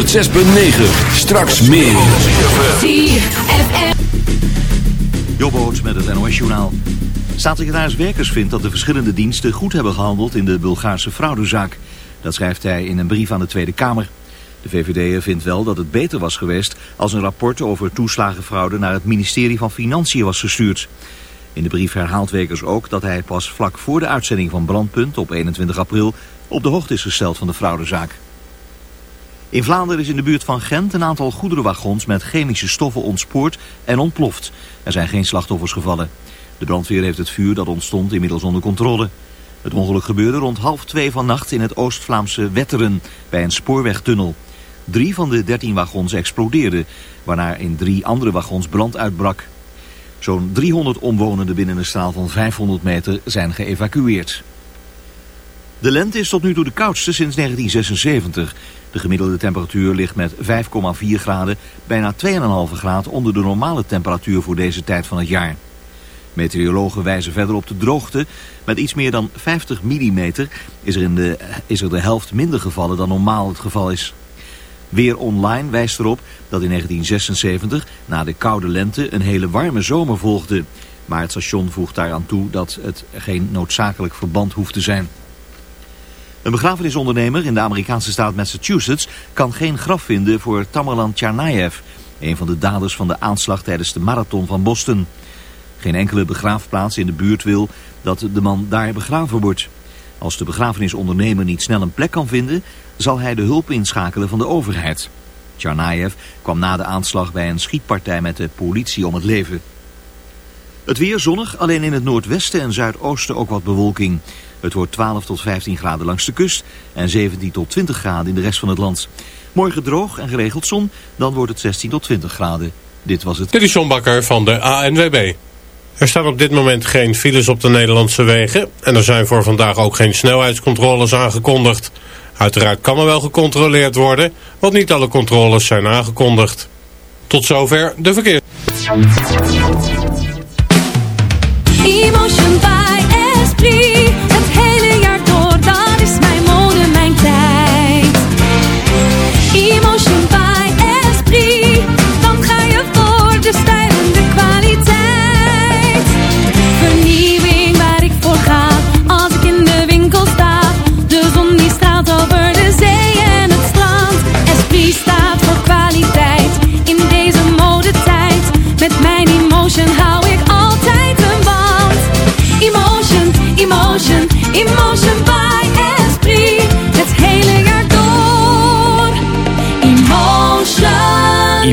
106.9. Straks meer. Jobboot met het NOS-journaal. Staatssecretaris Werkers vindt dat de verschillende diensten goed hebben gehandeld in de Bulgaarse fraudezaak. Dat schrijft hij in een brief aan de Tweede Kamer. De VVD vindt wel dat het beter was geweest als een rapport over toeslagenfraude naar het ministerie van Financiën was gestuurd. In de brief herhaalt Wekers ook dat hij pas vlak voor de uitzending van Brandpunt op 21 april op de hoogte is gesteld van de fraudezaak. In Vlaanderen is in de buurt van Gent een aantal goederenwagons met chemische stoffen ontspoord en ontploft. Er zijn geen slachtoffers gevallen. De brandweer heeft het vuur dat ontstond inmiddels onder controle. Het ongeluk gebeurde rond half twee van nacht in het Oost-Vlaamse Wetteren bij een spoorwegtunnel. Drie van de dertien wagons explodeerden, waarna in drie andere wagons brand uitbrak. Zo'n 300 omwonenden binnen een straal van 500 meter zijn geëvacueerd. De lente is tot nu toe de koudste sinds 1976. De gemiddelde temperatuur ligt met 5,4 graden, bijna 2,5 graden onder de normale temperatuur voor deze tijd van het jaar. Meteorologen wijzen verder op de droogte. Met iets meer dan 50 mm is er, in de, is er de helft minder gevallen dan normaal het geval is. Weer Online wijst erop dat in 1976 na de koude lente een hele warme zomer volgde. Maar het station voegt daaraan toe dat het geen noodzakelijk verband hoeft te zijn. Een begrafenisondernemer in de Amerikaanse staat Massachusetts kan geen graf vinden voor Tamerlan Tsarnaev, een van de daders van de aanslag tijdens de marathon van Boston. Geen enkele begraafplaats in de buurt wil dat de man daar begraven wordt. Als de begrafenisondernemer niet snel een plek kan vinden, zal hij de hulp inschakelen van de overheid. Tsarnaev kwam na de aanslag bij een schietpartij met de politie om het leven. Het weer zonnig, alleen in het noordwesten en zuidoosten ook wat bewolking. Het wordt 12 tot 15 graden langs de kust en 17 tot 20 graden in de rest van het land. Morgen droog en geregeld zon, dan wordt het 16 tot 20 graden. Dit was het. Dit is van de ANWB. Er staan op dit moment geen files op de Nederlandse wegen. En er zijn voor vandaag ook geen snelheidscontroles aangekondigd. Uiteraard kan er wel gecontroleerd worden, want niet alle controles zijn aangekondigd. Tot zover de verkeer. 选拔。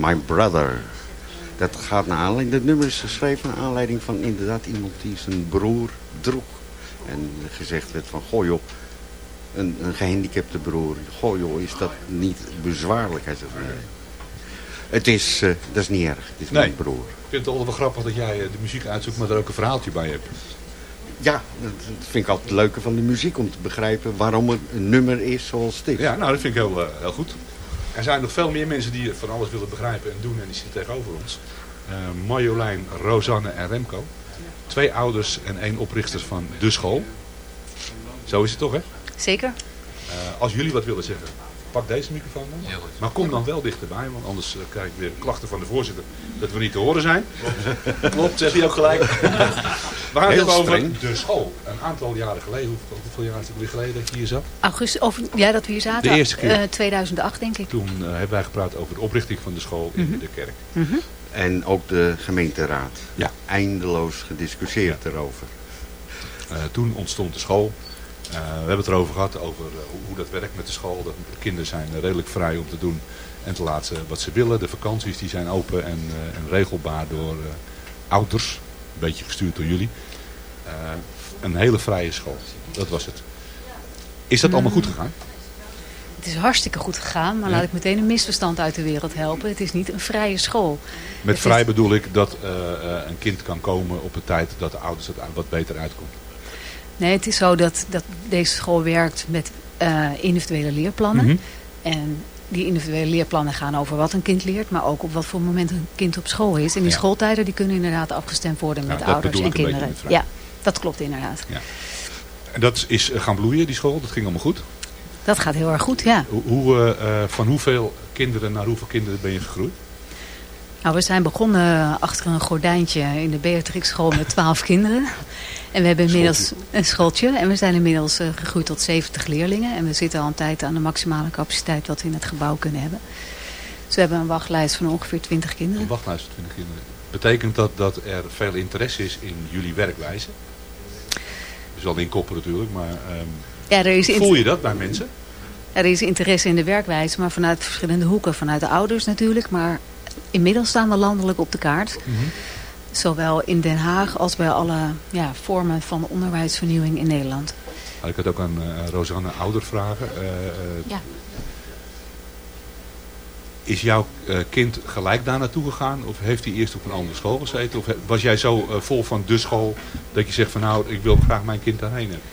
My Brother. Dat gaat naar aanleiding, dat nummer is geschreven naar aanleiding van inderdaad iemand die zijn broer droeg. En gezegd werd van, goh joh, een, een gehandicapte broer, goh joh, is dat niet bezwaarlijk? Hij zegt, nee. Het is, eh, dat is niet erg, het is Nee. mijn broer. Ik vind het altijd wel grappig dat jij eh, de muziek uitzoekt, maar er ook een verhaaltje bij hebt. Ja, dat vind ik altijd het leuke van de muziek, om te begrijpen waarom er een nummer is zoals dit. Ja, nou dat vind ik heel, eh, heel goed. Er zijn nog veel meer mensen die van alles willen begrijpen en doen en die zitten tegenover ons. Eh, Marjolein, Rosanne en Remco. Twee ouders en één oprichter van de school. Zo is het toch, hè? Zeker. Eh, als jullie wat willen zeggen, pak deze microfoon dan. Maar kom dan wel dichterbij, want anders eh, krijg ik weer klachten van de voorzitter dat we niet te horen zijn. Klopt, zeg je ook gelijk. we gaan het Heel over de school. Een aantal jaren geleden, hoeveel, hoeveel jaar is het weer geleden dat je hier zat? Augustus, of ja, dat we hier zaten. De eerste keer. Eh, 2008 denk ik. Toen eh, hebben wij gepraat over de oprichting van de school in de kerk. Mhm. En ook de gemeenteraad. Ja. Eindeloos gediscussieerd erover. Eh, toen ontstond de school. Eh, we hebben het erover gehad, over eh, hoe, hoe dat werkt met de school. De kinderen zijn eh, redelijk vrij om te doen en te laten wat ze willen. De vakanties die zijn open en, eh, en regelbaar door eh, ouders. Een beetje gestuurd door jullie. Eh, een hele vrije school. Dat was het. Is dat allemaal goed gegaan? Het is hartstikke goed gegaan, maar Ja. laat ik meteen een misverstand uit de wereld helpen. Het is niet een vrije school. Met Het vrij is- bedoel ik dat eh, eh, een kind kan komen op een tijd dat de ouders het wat beter uitkomt. Nee, het is zo dat, dat deze school werkt met individuele leerplannen. Mhm. En die individuele leerplannen gaan over wat een kind leert, maar ook op wat voor moment een kind op school is. En die Ja. schooltijden die kunnen inderdaad afgestemd worden met Nou, ouders en kinderen. Ja, dat klopt inderdaad. En dat is eh, gaan bloeien, die school. Dat ging allemaal goed. Dat gaat heel erg goed, ja. Hoe, hoe, eh, eh, van hoeveel kinderen naar hoeveel kinderen ben je gegroeid? Nou, we zijn begonnen achter een gordijntje in de Beatrix school met 12 kinderen. En we hebben inmiddels een schooltje. En we zijn inmiddels eh, gegroeid tot 70 leerlingen. En we zitten al een tijd aan de maximale capaciteit wat we in het gebouw kunnen hebben. Dus we hebben een wachtlijst van ongeveer 20 kinderen. Een wachtlijst van 20 kinderen. Betekent dat dat er veel interesse is in jullie werkwijze? Dus al in koppen natuurlijk, maar ehm, Ja, er is voel je dat bij mensen? Er is interesse in de werkwijze, maar vanuit verschillende hoeken. Vanuit de ouders natuurlijk, maar inmiddels staan we landelijk op de kaart. Zowel in Den Haag als bij alle ja, vormen van onderwijsvernieuwing in Nederland. Nou, ik had ook aan eh, Rosanne ouder vragen. Eh, eh, Ja. Is jouw eh, kind gelijk daar naartoe gegaan? Of heeft hij eerst op een andere school gezeten? Of was jij zo eh, vol van de school dat je zegt van nou, ik wil graag mijn kind daarheen hebben?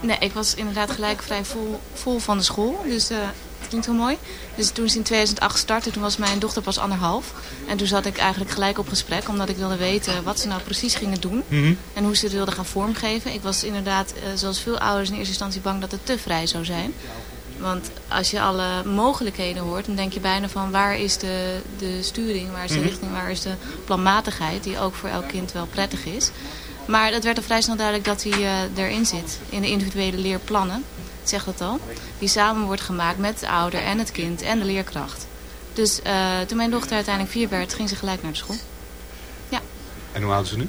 Nee, ik was inderdaad gelijk vrij vol, vol van de school. Dus eh klinkt heel mooi. Dus toen is in 2008 startte, toen was mijn dochter pas anderhalf. En toen zat ik eigenlijk gelijk op gesprek, omdat ik wilde weten wat ze nou precies gingen doen. Mhm. En hoe ze het wilden gaan vormgeven. Ik was inderdaad, eh, zoals veel ouders in eerste instantie bang dat het te vrij zou zijn. Want als je alle mogelijkheden hoort, dan denk je bijna van waar is de, de sturing, waar is de Mhm. richting, waar is de planmatigheid, die ook voor elk kind wel prettig is. Maar het werd al vrij snel duidelijk dat die eh, erin zit, in de individuele leerplannen. Zegt dat al. Die samen wordt gemaakt met de ouder en het kind en de leerkracht. Dus eh, toen mijn dochter uiteindelijk vier werd, ging ze gelijk naar de school. Ja, En hoe oud is ze nu?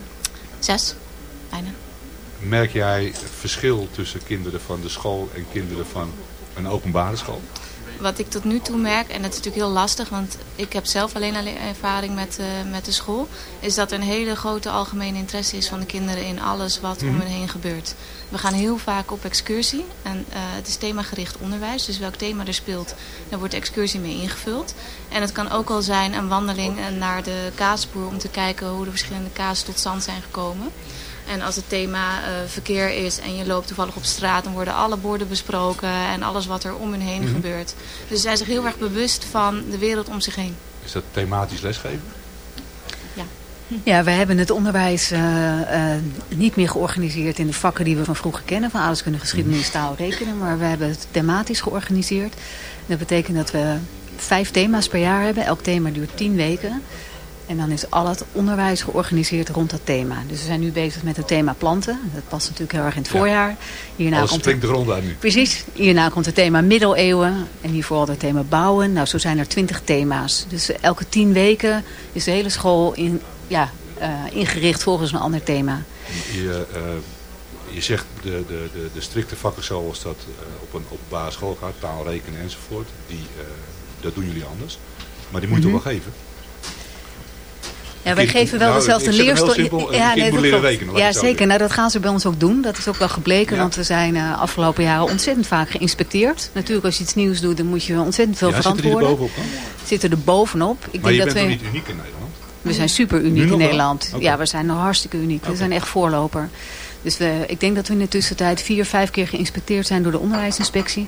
zes, bijna. Merk jij verschil tussen kinderen van de school en kinderen van een openbare school? Wat ik tot nu toe merk, en dat is natuurlijk heel lastig, want ik heb zelf alleen al ervaring met, eh, met de school, is dat er een hele grote algemene interesse is van de kinderen in alles wat om Mhm. hen heen gebeurt. We gaan heel vaak op excursie en eh, het is themagericht onderwijs, dus welk thema er speelt, daar wordt de excursie mee ingevuld. En het kan ook al zijn een wandeling eh, naar de kaasboer om te kijken hoe de verschillende kaas tot stand zijn gekomen. En als het thema eh, verkeer is en je loopt toevallig op straat, dan worden alle borden besproken en alles wat er om hen heen Mhm. gebeurt. Dus ze zijn zich heel erg bewust van de wereld om zich heen. Is dat thematisch lesgeven? Ja, we hebben het onderwijs eh, eh, niet meer georganiseerd in de vakken die we van vroeger kennen. Van aardrijkskunde, geschiedenis, taal, rekenen. Maar we hebben het thematisch georganiseerd. Dat betekent dat we vijf thema's per jaar hebben. Elk thema duurt tien weken. En dan is al het onderwijs georganiseerd rond dat thema. Dus we zijn nu bezig met het thema planten. Dat past natuurlijk heel erg in het voorjaar. Hierna Alles komt springt de grond uit nu. Precies. Hierna komt het thema middeleeuwen. En hiervoor het thema bouwen. Nou, zo zijn er twintig thema's. Dus elke tien weken is de hele school in, ja, eh, ingericht volgens een ander thema. Je, eh, je zegt de, de, de, de strikte vakken zoals dat eh, op een op basisschool gaat, taal, rekenen enzovoort, die, dat doen jullie anders. Maar die moet je Mhm. wel geven? Ja, wij geven wel nou, dezelfde leerstof. dat leren klopt. rekenen, Ja, zeker. Nou, dat gaan ze bij ons ook doen. Dat is ook wel gebleken, want we zijn eh, afgelopen jaren ontzettend vaak geïnspecteerd. Natuurlijk, als je iets nieuws doet, dan moet je ontzettend veel Ja, zitten die er verantwoorden. bovenop? Zitten er bovenop. Ik maar denk dat toch we, niet uniek in Nederland? We zijn super uniek in? Nederland. Ja, we zijn nog hartstikke uniek. We zijn echt voorloper. Dus we, ik denk dat we in de tussentijd vier, vijf keer geïnspecteerd zijn door de onderwijsinspectie.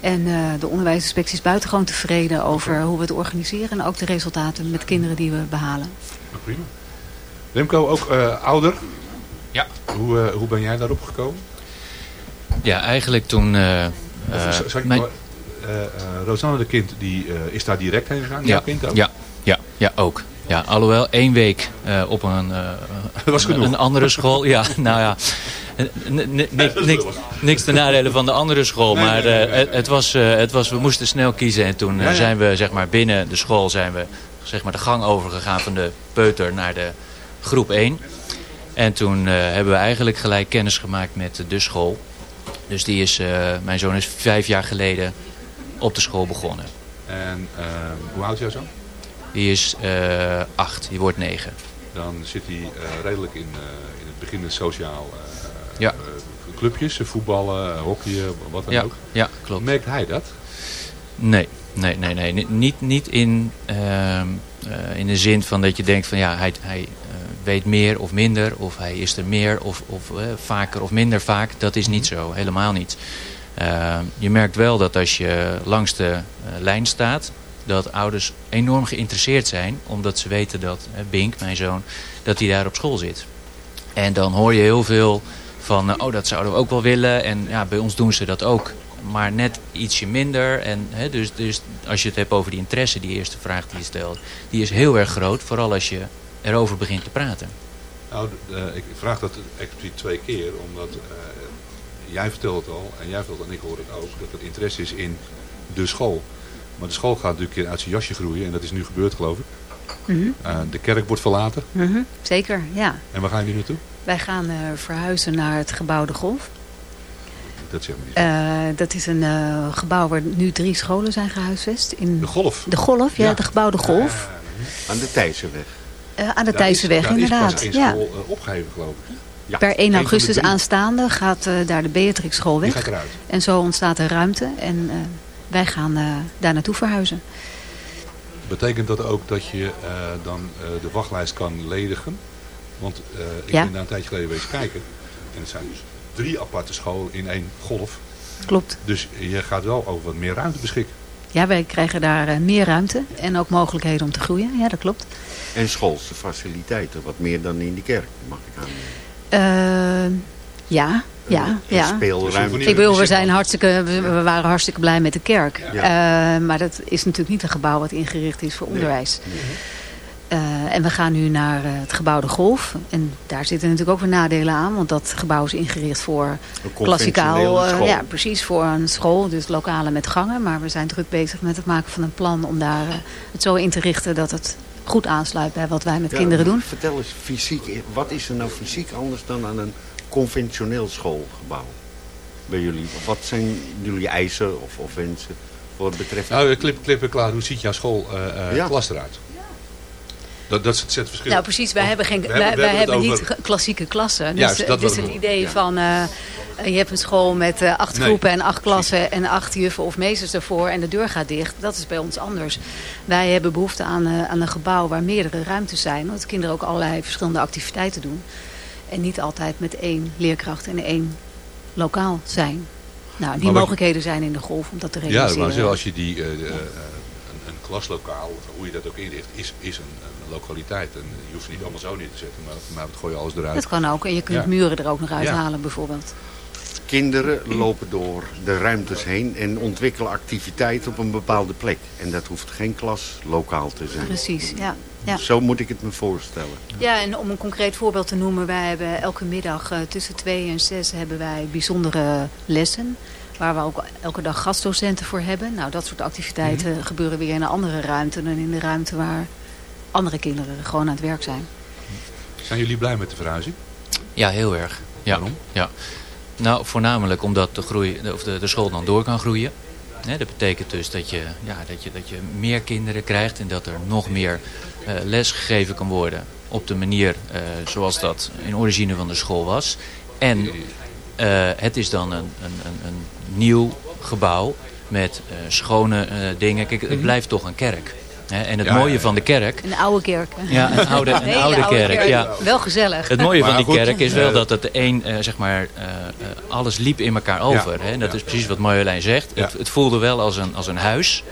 En eh, de onderwijsinspectie is buitengewoon tevreden over hoe we het organiseren. En ook de resultaten met kinderen die we behalen. Nou, prima. Remco, ook eh, ouder. Ja. Hoe, eh, hoe ben jij daarop gekomen? Ja, eigenlijk toen... eh, Of, eh, zal ik mijn- eh, eh, Rosanne de kind, die eh, is daar direct heen gegaan? ja, Jouw kind ook? ja, ja, ja, ook. Ja, alhoewel één week eh, op een, eh, was een, andere school. Ja, nou ja. Niks, niks, niks ten nadele van de andere school. Maar eh, het, was, het was, we moesten snel kiezen. En toen zijn we zeg maar, binnen de school zijn we, zeg maar, de gang overgegaan van de peuter naar de groep 1. En toen hebben we eigenlijk gelijk kennis gemaakt met de school. Dus die is, mijn zoon is vijf jaar geleden op de school begonnen. En hoe oud is jouw zoon? Die is eh, acht, die wordt negen. Dan zit hij eh, redelijk in, eh, in het begin in sociaal eh, Ja. eh, clubjes, eh, voetballen, eh, hockeyen, wat dan Ja, ook. ja, klopt. Merkt hij dat? Nee, nee, nee, nee. Ni- Niet, niet in, ehm, eh, in de zin van dat je denkt van ja, hij, hij eh, weet meer of minder. Of hij is er meer of, of eh, vaker of minder vaak. Dat is niet zo, helemaal niet. Eh, je merkt wel dat als je langs de eh, lijn staat, dat ouders enorm geïnteresseerd zijn. Omdat ze weten dat eh, Bink, mijn zoon, dat hij daar op school zit. En dan hoor je heel veel van, eh, oh dat zouden we ook wel willen. En ja, bij ons doen ze dat ook. Maar net ietsje minder. En, hè, dus, dus als je het hebt over die interesse, die eerste vraag die je stelt. Die is heel erg groot, vooral als je erover begint te praten. Nou, eh, ik vraag dat expliciet twee keer, omdat eh, jij vertelt het al en jij vertelt en ik hoor het ook, dat er interesse is in de school. Maar de school gaat natuurlijk uit zijn jasje groeien en dat is nu gebeurd geloof ik. Mhm. Eh, de kerk wordt verlaten. Mhm, Zeker, ja. En waar ga je nu naartoe? Wij gaan eh, verhuizen naar het gebouw De Golf. Dat zeg maar niet. Eh, dat is een eh, gebouw waar nu drie scholen zijn gehuisvest. In De Golf? De Golf, ja, Ja. het gebouw De Golf. Aan de Thijssenweg. Eh, aan de Thijssenweg, inderdaad. is pas één ja. school eh, opgegeven geloof ik. Ja, per 1 één augustus de aanstaande gaat eh, daar de Beatrix school Die weg. gaat eruit. En zo ontstaat er ruimte. En eh, wij gaan eh, daar naartoe verhuizen. Betekent dat ook dat je eh, dan eh, de wachtlijst kan ledigen? Want eh, ik Ja. ben daar een tijdje geleden geweest kijken. En het zijn dus drie aparte scholen in één golf. Klopt. Dus je gaat wel over wat meer ruimte beschikken. Ja, wij krijgen daar eh, meer ruimte. En ook mogelijkheden om te groeien. Ja, dat klopt. En schoolse faciliteiten, wat meer dan in de kerk, mag ik aan. Ja, ja, ja. speelruimte. Ik bedoel, we, zijn hartstikke, we, waren hartstikke blij met de kerk. Eh, maar dat is natuurlijk niet een gebouw wat ingericht is voor onderwijs. Eh, en we gaan nu naar eh, het gebouw De Golf. En daar zitten natuurlijk ook weer nadelen aan. Want dat gebouw is ingericht voor klassikaal. school. ja, precies voor een school. Dus lokale met gangen. Maar we zijn druk bezig met het maken van een plan om daar het zo in te richten dat het goed aansluit bij wat wij met Ja, kinderen doen. Vertel eens, fysiek, wat is er nou fysiek anders dan aan een conventioneel schoolgebouw? Bij jullie, Of wat zijn jullie eisen of, of wensen voor het betreft? Nou, klip, klip en klaar, hoe ziet jouw school eh, eh, Ja. klas eruit? Dat, dat is het, het verschil. Nou precies, wij hebben, geen, we wij, hebben- wij niet over- klassieke klassen. Dus Juist, eh, dat het is was een het. idee Ja. van, eh, eh, je hebt een school met eh, acht Nee, groepen en acht klassen en acht juffen of meesters ervoor en de deur gaat dicht. Dat is bij ons anders. Wij hebben behoefte aan, eh, aan een gebouw waar meerdere ruimtes zijn. Want kinderen ook allerlei verschillende activiteiten doen. En niet altijd met één leerkracht en één lokaal zijn. Nou, die Maar mogelijkheden zijn in de golf om dat te Ja, realiseren. maar zoals je die, eh, eh, een, een klaslokaal, hoe je dat ook inricht, is, is een, een lokaliteit. En je hoeft niet allemaal zo neer te zetten, maar, maar we gooien alles eruit. Dat kan ook. En je kunt Ja. muren er ook nog Ja. uithalen bijvoorbeeld. Kinderen lopen door de ruimtes heen en ontwikkelen activiteit op een bepaalde plek. En dat hoeft geen klas lokaal te zijn. Precies, ja. Ja. Zo moet ik het me voorstellen. Ja, en om een concreet voorbeeld te noemen, wij hebben elke middag eh, tussen 2 en 6 hebben wij bijzondere lessen. Waar we ook elke dag gastdocenten voor hebben. Nou, dat soort activiteiten Mhm. gebeuren weer in een andere ruimte dan in de ruimte waar andere kinderen gewoon aan het werk zijn. Zijn jullie blij met de verhuizing? Ja, heel erg. Ja. Waarom? Ja. Nou, voornamelijk omdat de, groei, of de, de school dan door kan groeien. Dat betekent dus dat je, ja, dat, je, dat je meer kinderen krijgt en dat er nog meer eh, les gegeven kan worden op de manier eh, zoals dat in origine van de school was. En eh, het is dan een, een, een, een nieuw gebouw met schone dingen. Kijk, het Mhm. blijft toch een kerk. Hè? En het Ja, mooie ja, ja. van de kerk Een oude kerk. hè? Ja, een oude, een oude kerk. Ja. Wel gezellig. Het mooie van die goed, kerk is wel dat het de een, eh, zeg maar, eh, eh, alles liep in elkaar over. Hè? Dat is precies wat Marjolein zegt. Ja. Het, het voelde wel als een, als een huis.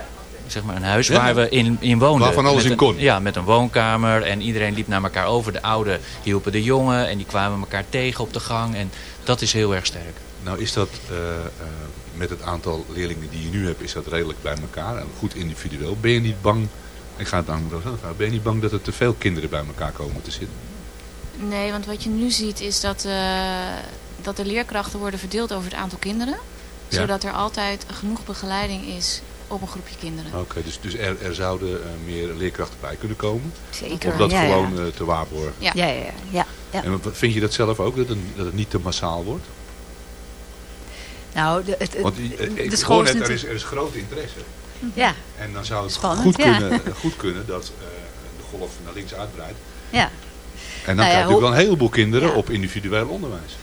Zeg maar een huis Ja. waar we in, in woonden. Waarvan alles Met in een- kon. Ja, met een woonkamer. En iedereen liep naar elkaar over. De ouden hielpen de jongen. En die kwamen elkaar tegen op de gang. En dat is heel erg sterk. Nou is dat eh, eh, met het aantal leerlingen die je nu hebt, is dat redelijk bij elkaar. En goed individueel. Ben je niet bang, ik ga het aan vragen, ben je niet bang dat er te veel kinderen bij elkaar komen te zitten? Nee, want wat je nu ziet is dat, eh, dat de leerkrachten worden verdeeld over het aantal kinderen. Ja. Zodat er altijd genoeg begeleiding is op een groepje kinderen. Oké, dus, dus er, er zouden eh, meer leerkrachten bij kunnen komen? Zeker, Om dat ja, ja. gewoon eh, te waarborgen? Ja. Ja, ja, ja. En wat- vind je dat zelf ook, dat het, dat het niet te massaal wordt? Nou, de, het, Want ik de school net, is er is, er is grote interesse. Ja, En dan zou het Spannend, goed, ja. kunnen, goed kunnen dat eh, de golf naar links uitbreidt. ja. En dan Nou ja, krijg je wel een heleboel kinderen Ja. op individueel onderwijs.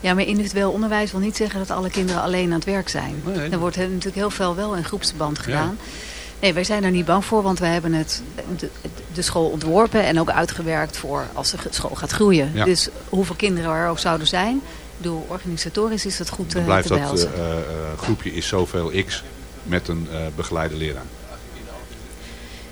Ja, maar individueel onderwijs wil niet zeggen dat alle kinderen alleen aan het werk zijn. Nee. Er wordt natuurlijk heel veel wel in groepsverband gedaan. Nee, wij zijn er niet bang voor, want wij hebben het, de, de school ontworpen en ook uitgewerkt voor als de school gaat groeien. Dus hoeveel kinderen er ook zouden zijn, door organisatorisch is dat goed Dan eh, blijft te dat eh, eh, groepje is zoveel x met een begeleide leraar.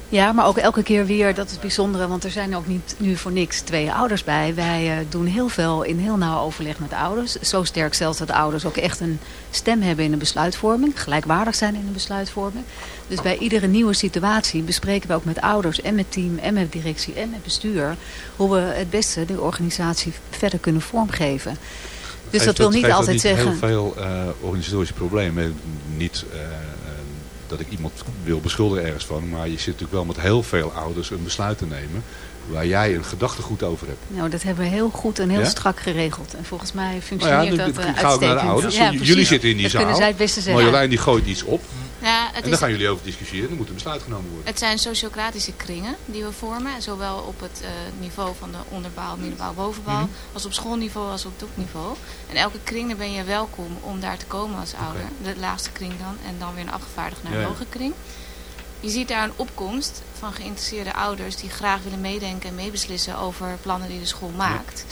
Ja, maar ook elke keer weer, dat is bijzondere, want er zijn ook niet nu voor niks twee ouders bij. Wij doen heel veel in heel nauw overleg met de ouders. Zo sterk zelfs dat de ouders ook echt een stem hebben in de besluitvorming. Gelijkwaardig zijn in de besluitvorming. Dus bij iedere nieuwe situatie bespreken we ook met ouders en met team en met directie en met bestuur. Hoe we het beste de organisatie verder kunnen vormgeven. Dus dat wil niet altijd niet zeggen... heel veel eh, organisatorische problemen. Niet eh, dat ik iemand wil beschuldigen ergens van. Maar je zit natuurlijk wel met heel veel ouders een besluit te nemen. Waar jij een gedachtegoed over hebt. Nou, dat hebben we heel goed en heel Ja? strak geregeld. En volgens mij Nou ja, functioneert dan dat dan eh, ga ik naar uitstekend. de ouders. Ja, jullie zitten in die dat zaal. kunnen zij het beste zeggen. Marjolein die gooit iets op. Ja, het en dan is- gaan jullie over discussiëren. Dan moet een besluit genomen worden. Het zijn sociocratische kringen die we vormen. Zowel op het eh, niveau van de onderbouw, middenbouw, bovenbouw. Mhm. Als op schoolniveau, als op doepniveau. En elke kring, daar ben je welkom om daar te komen als ouder. De laagste kring dan. En dan weer een afgevaardigd naar een ja. hoge kring. Je ziet daar een opkomst van geïnteresseerde ouders die graag willen meedenken en meebeslissen over plannen die de school maakt.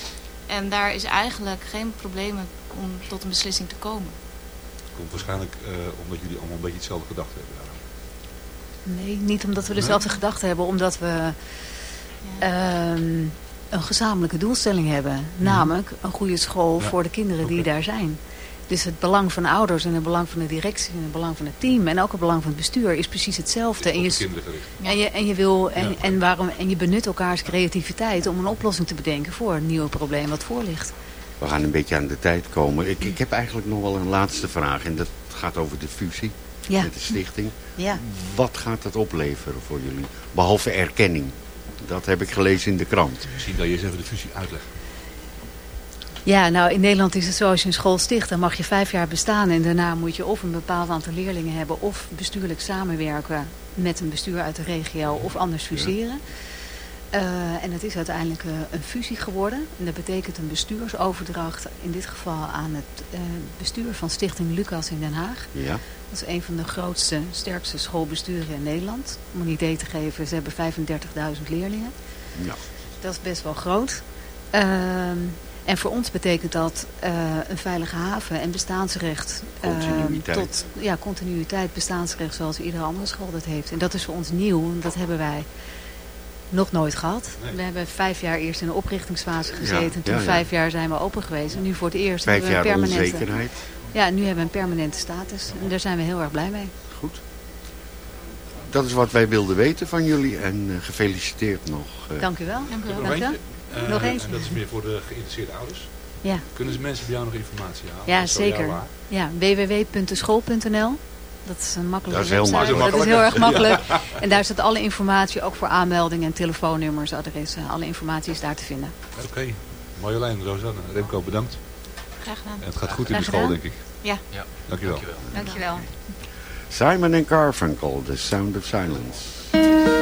En daar is eigenlijk geen probleem om tot een beslissing te komen. Komt waarschijnlijk eh, omdat jullie allemaal een beetje hetzelfde gedacht hebben. Nee, niet omdat we dezelfde gedachten hebben. Omdat we... ehm, een gezamenlijke doelstelling hebben. Namelijk een goede school Ja. voor de kinderen die daar zijn. Dus het belang van ouders en het belang van de directie en het belang van het team en ook het belang van het bestuur is precies hetzelfde. En je, kindergericht. en je, en je wil en, Ja. en, waarom, en je benut elkaars creativiteit om een oplossing te bedenken voor een nieuw probleem wat voor ligt. We gaan een beetje aan de tijd komen. Ik, ik heb eigenlijk nog wel een laatste vraag. En dat gaat over de fusie Ja. met de stichting. Ja. Wat gaat dat opleveren voor jullie? Behalve erkenning. Dat heb ik gelezen in de krant. Misschien dat je eens even de fusie uitlegt. Ja, nou in Nederland is het zo, als je een school sticht, dan mag je vijf jaar bestaan. En daarna moet je of een bepaald aantal leerlingen hebben, of bestuurlijk samenwerken met een bestuur uit de regio, of anders fuseren. Eh, en het is uiteindelijk eh, een fusie geworden. En dat betekent een bestuursoverdracht, in dit geval aan het eh, bestuur van Stichting Lucas in Den Haag. Ja. Dat is een van de grootste, sterkste schoolbesturen in Nederland. Om een idee te geven, ze hebben 35.000 leerlingen. Ja. Dat is best wel groot. En voor ons betekent dat eh, een veilige haven en bestaansrecht. ehm, Continuïteit. tot ja, continuïteit, bestaansrecht zoals iedere andere school dat heeft. En dat is voor ons nieuw. en Dat hebben wij nog nooit gehad. We hebben vijf jaar eerst in de oprichtingsfase gezeten. Toen ja, ja. vijf jaar zijn we open geweest. En nu voor het eerst Vijf hebben we jaar een permanente... onzekerheid. Ja, nu hebben we een permanente status. En daar zijn we heel erg blij mee. Goed. Dat is wat wij wilden weten van jullie. En eh, gefeliciteerd nog. eh. Dank u wel. Dank u Nog Dank u wel. Eh, Nog eentje. En dat is meer voor de geïnteresseerde ouders. Ja. Kunnen ze mensen bij jou nog informatie halen? Ja, zeker. Ja, www.school.nl. Dat is een makkelijke Dat is heel website. makkelijk. Dat is heel erg makkelijk. Ja. En daar staat alle informatie, ook voor aanmeldingen en telefoonnummers, adressen. Alle informatie is daar te vinden. Oké. Marjolein, Rosanne, Remco, bedankt. Graag gedaan. En het gaat goed in de school, denk ik. Ja. Ja. Dankjewel. Dankjewel. Simon and Garfunkel, The Sound of Silence.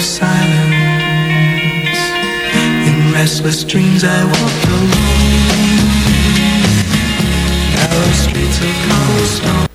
of silence. In restless dreams I walked alone, narrow streets of cobblestone.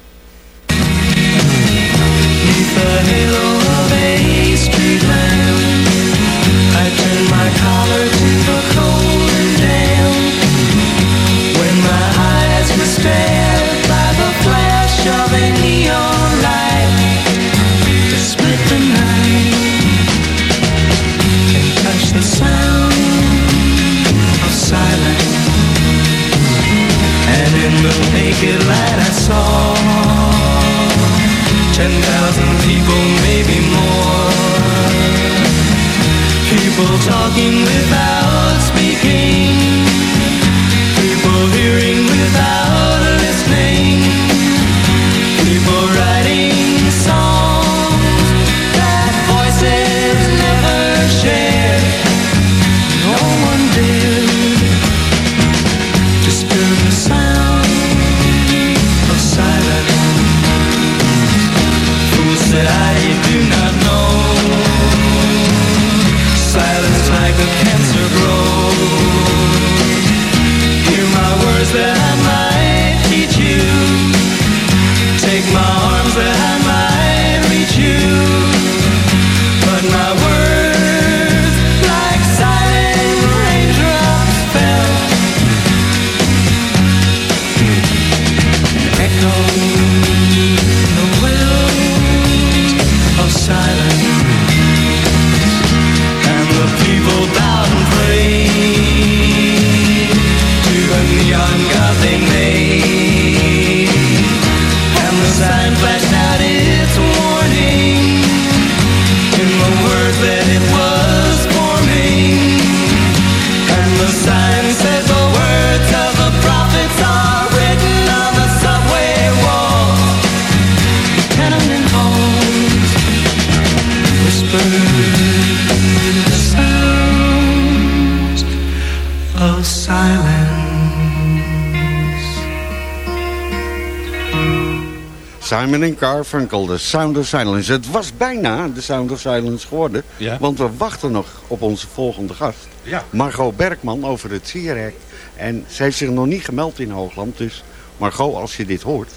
Simon Simon Garfunkel, The Sound of Silence. Het was bijna The Sound of Silence geworden. Ja. Want we wachten nog op onze volgende gast. Ja. Margot Bergman over het Sierrek. En ze heeft zich nog niet gemeld in Hoogland. Dus Margot, als je dit hoort,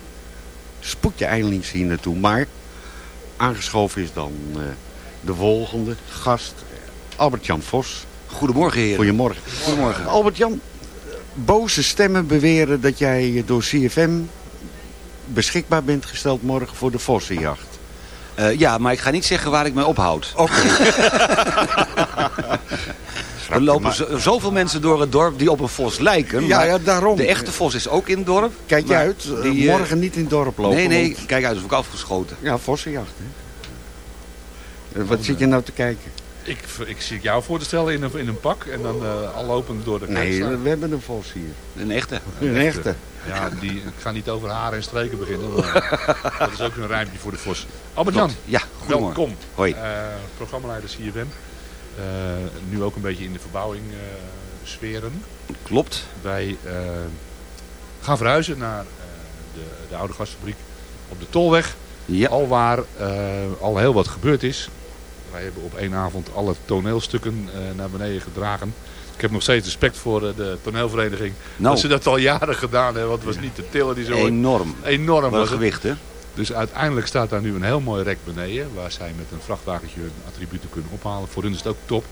spoed je eindelijk hier naartoe. Maar aangeschoven is dan eh, de volgende gast, Albert-Jan Vos. Goedemorgen, heren. Goedemorgen. Goedemorgen. Albert-Jan, boze stemmen beweren dat jij door CFM beschikbaar bent gesteld morgen voor de vossenjacht. Eh, ja, maar ik ga niet zeggen waar ik mij ophoud. Oké. er lopen zo- zoveel mensen door het dorp die op een vos lijken. Ja, maar ja, daarom. De echte vos is ook in het dorp. Kijk je uit, eh, die, eh, morgen niet in het dorp lopen. Nee, nee, want- kijk uit, dat is ook afgeschoten. Ja, vossenjacht. Hè? Wat zit je nou te kijken? Ik, ik zie jou voor te stellen in een, in een pak en dan eh, al lopend door de Nee, kerkstraat. we hebben een vos hier. Een echte. Een echte. Ja, die, ik ga niet over haren en streken beginnen. Maar dat is ook een rijmpje voor de vos. Albert-Jan. Ja, goedemorgen. welkom. Hoi. Eh, programmaleider CFM. Eh, nu ook een beetje in de verbouwing eh, sferen. Klopt. Wij eh, gaan verhuizen naar eh, de, de oude gasfabriek op de Tolweg. Ja. Al waar eh, al heel wat gebeurd is. Wij hebben op één avond alle toneelstukken eh, naar beneden gedragen. Ik heb nog steeds respect voor eh, de toneelvereniging. Nou. Dat ze dat al jaren gedaan hebben. Want het was niet te tillen die zo... Enorm. Enorm Wat gewicht, hè? Dus uiteindelijk staat daar nu een heel mooi rek beneden. Waar zij met een vrachtwagentje hun attributen kunnen ophalen. Voor hun is het ook top